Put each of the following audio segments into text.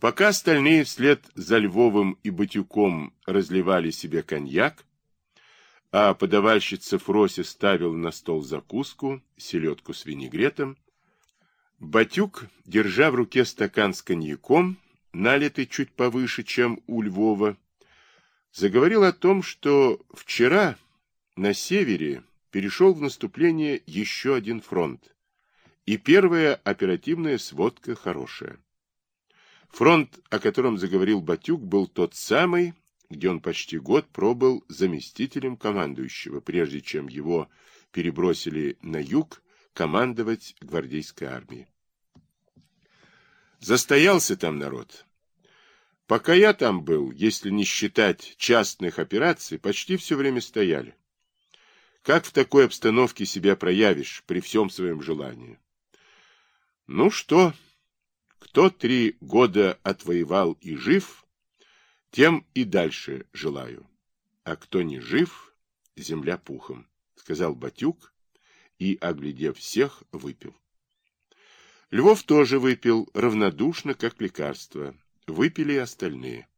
Пока остальные вслед за Львовым и Батюком разливали себе коньяк, а подавальщица Фрося ставила на стол закуску, селедку с винегретом, Батюк, держа в руке стакан с коньяком, налитый чуть повыше, чем у Львова, заговорил о том, что вчера на севере перешел в наступление еще один фронт, и первая оперативная сводка хорошая. Фронт, о котором заговорил Батюк, был тот самый, где он почти год пробыл заместителем командующего, прежде чем его перебросили на юг командовать гвардейской армией. Застоялся там народ. Пока я там был, если не считать частных операций, почти все время стояли. Как в такой обстановке себя проявишь при всем своем желании? Ну что, кто три года отвоевал и жив, тем и дальше желаю. А кто не жив, земля пухом, сказал Батюк и, оглядев всех, выпил. Львов тоже выпил, равнодушно, как лекарство. Выпили и остальные.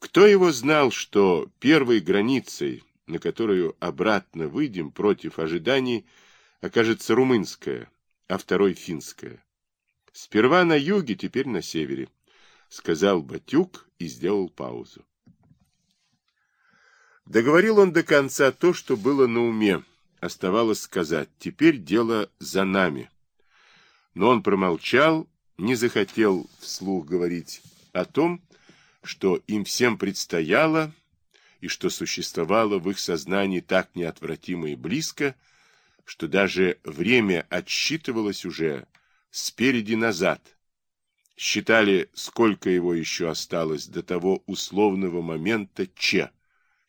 Кто его знал, что первой границей, на которую обратно выйдем против ожиданий, окажется румынская, а второй финская. Сперва на юге, теперь на севере, сказал Батюк и сделал паузу. Договорил он до конца то, что было на уме. Оставалось сказать, теперь дело за нами. Но он промолчал, не захотел вслух говорить о том, что им всем предстояло и что существовало в их сознании так неотвратимо и близко, что даже время отсчитывалось уже спереди назад. Считали, сколько его еще осталось до того условного момента Че,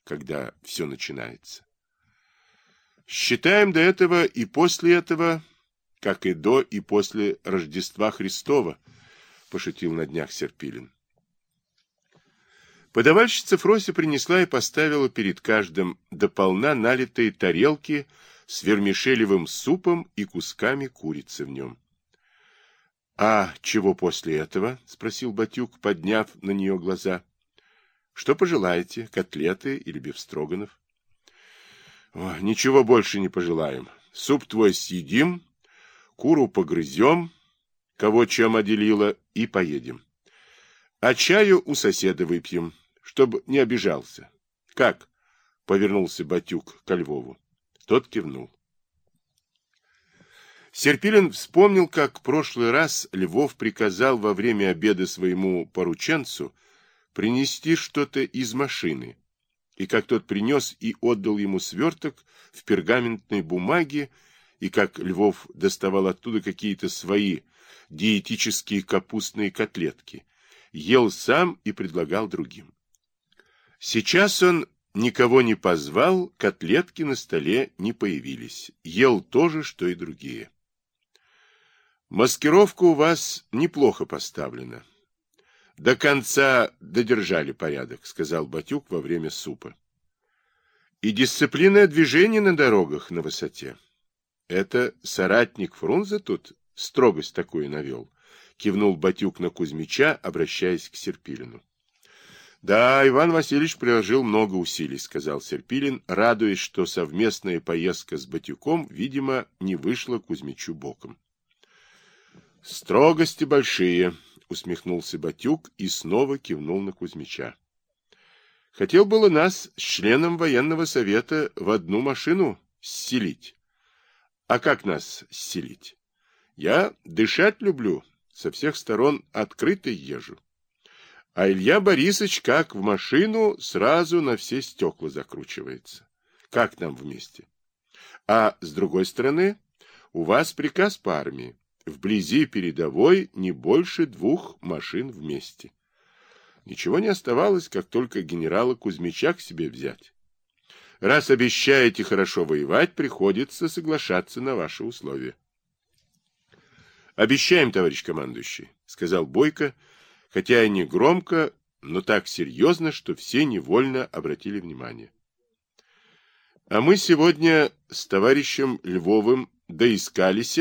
когда все начинается. Считаем до этого и после этого, как и до и после Рождества Христова, пошутил на днях Серпилин. Подавальщица Фрося принесла и поставила перед каждым дополна налитые тарелки с вермишелевым супом и кусками курицы в нем. — А чего после этого? — спросил Батюк, подняв на нее глаза. — Что пожелаете, котлеты или бифстроганов? — Ничего больше не пожелаем. Суп твой съедим, куру погрызем, кого чем отделило, и поедем. А чаю у соседа выпьем, чтобы не обижался. — Как? — повернулся Батюк ко Львову. Тот кивнул. Серпилин вспомнил, как в прошлый раз Львов приказал во время обеда своему порученцу принести что-то из машины, и как тот принес и отдал ему сверток в пергаментной бумаге, и как Львов доставал оттуда какие-то свои диетические капустные котлетки, ел сам и предлагал другим. Сейчас он никого не позвал, котлетки на столе не появились, ел то же, что и другие. Маскировка у вас неплохо поставлена. До конца додержали порядок, сказал Батюк во время супа. И дисциплина движения на дорогах на высоте. Это соратник Фрунзе тут строгость такую навел, кивнул Батюк на Кузьмича, обращаясь к Серпилину. Да, Иван Васильевич приложил много усилий, сказал Серпилин, радуясь, что совместная поездка с Батюком, видимо, не вышла Кузьмичу боком. Строгости большие, усмехнулся Батюк и снова кивнул на Кузьмича. Хотел было нас с членом военного совета в одну машину селить. А как нас селить? Я дышать люблю, со всех сторон открыто езжу. А Илья Борисович как в машину сразу на все стекла закручивается. Как нам вместе? А с другой стороны, у вас приказ по армии вблизи передовой не больше двух машин вместе. Ничего не оставалось, как только генерала Кузьмича к себе взять. Раз обещаете хорошо воевать, приходится соглашаться на ваши условия. «Обещаем, товарищ командующий», — сказал Бойко, хотя и не громко, но так серьезно, что все невольно обратили внимание. А мы сегодня с товарищем Львовым доискались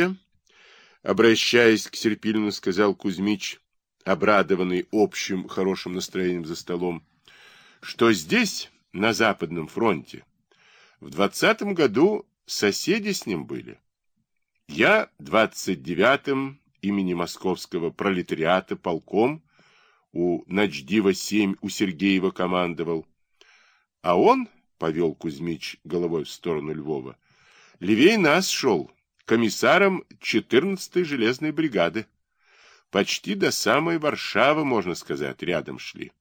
Обращаясь к Серпилину, сказал Кузьмич, обрадованный общим хорошим настроением за столом, что здесь, на Западном фронте, в двадцатом году соседи с ним были. Я двадцать девятым имени московского пролетариата полком у Начдива-7 у Сергеева командовал, а он, повел Кузьмич головой в сторону Львова, левей нас шел, комиссаром 14-й железной бригады. Почти до самой Варшавы, можно сказать, рядом шли.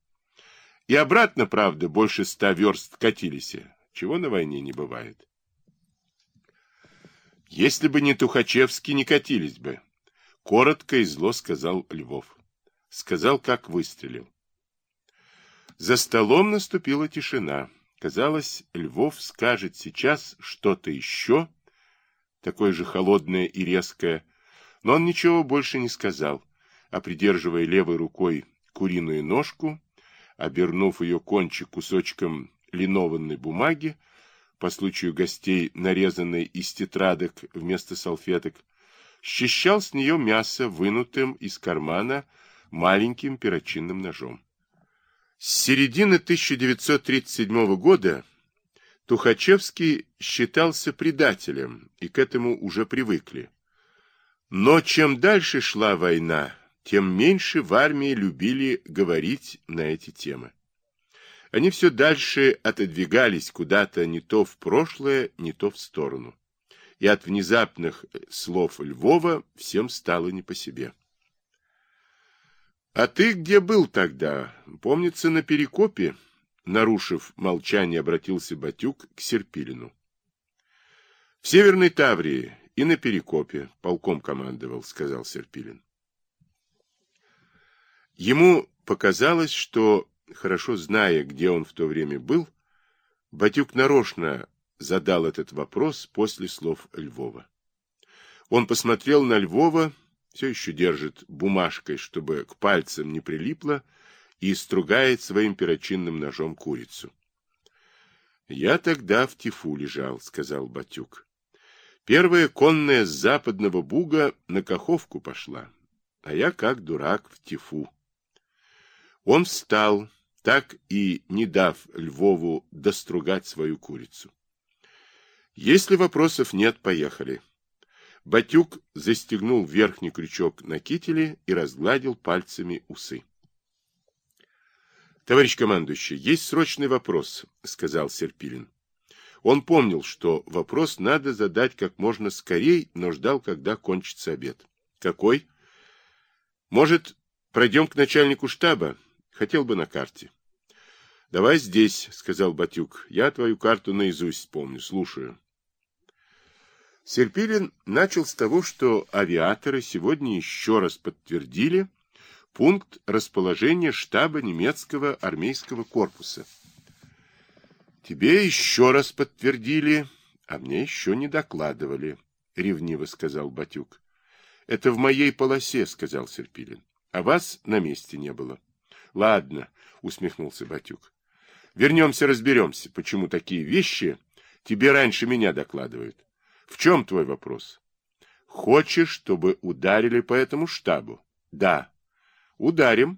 И обратно, правда, больше ста верст катились, чего на войне не бывает. Если бы не Тухачевский, не катились бы. Коротко и зло сказал Львов. Сказал, как выстрелил. За столом наступила тишина. Казалось, Львов скажет сейчас что-то еще, такое же холодное и резкое, но он ничего больше не сказал, а придерживая левой рукой куриную ножку, обернув ее кончик кусочком линованной бумаги, по случаю гостей, нарезанной из тетрадок вместо салфеток, счищал с нее мясо, вынутым из кармана маленьким перочинным ножом. С середины 1937 года Тухачевский считался предателем, и к этому уже привыкли. Но чем дальше шла война, тем меньше в армии любили говорить на эти темы. Они все дальше отодвигались куда-то не то в прошлое, не то в сторону. И от внезапных слов Львова всем стало не по себе. — А ты где был тогда? Помнится, на Перекопе? Нарушив молчание, обратился Батюк к Серпилину. — В Северной Таврии и на Перекопе полком командовал, — сказал Серпилин. Ему показалось, что, хорошо зная, где он в то время был, Батюк нарочно задал этот вопрос после слов Львова. Он посмотрел на Львова все еще держит бумажкой, чтобы к пальцам не прилипло, и стругает своим перочинным ножом курицу. — Я тогда в тифу лежал, — сказал Батюк. Первая конная с западного буга на Каховку пошла, а я, как дурак, в тифу. Он встал, так и не дав Львову достругать свою курицу. Если вопросов нет, поехали. Батюк застегнул верхний крючок на кителе и разгладил пальцами усы. «Товарищ командующий, есть срочный вопрос», — сказал Серпилин. Он помнил, что вопрос надо задать как можно скорей, но ждал, когда кончится обед. «Какой?» «Может, пройдем к начальнику штаба? Хотел бы на карте». «Давай здесь», — сказал Батюк. «Я твою карту наизусть помню. Слушаю». Серпилин начал с того, что авиаторы сегодня еще раз подтвердили пункт расположения штаба немецкого армейского корпуса. «Тебе еще раз подтвердили, а мне еще не докладывали», — ревниво сказал Батюк. «Это в моей полосе», — сказал Серпилин. «А вас на месте не было». «Ладно», — усмехнулся Батюк. «Вернемся, разберемся, почему такие вещи тебе раньше меня докладывают». В чем твой вопрос? Хочешь, чтобы ударили по этому штабу? Да. Ударим.